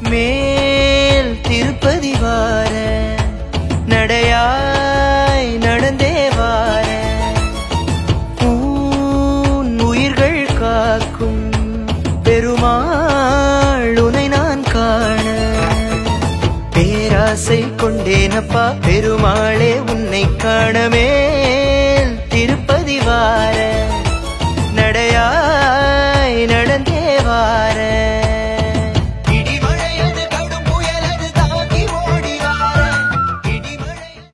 மேல் திருப்பதி வார நடையாய் நடந்தே வார. உன் உயிர்கள் காக்கும் பெருமாள் உனை நான் காண. பேராசை கொண்டேனப்பா பெருமாளே உன்னை காணமே.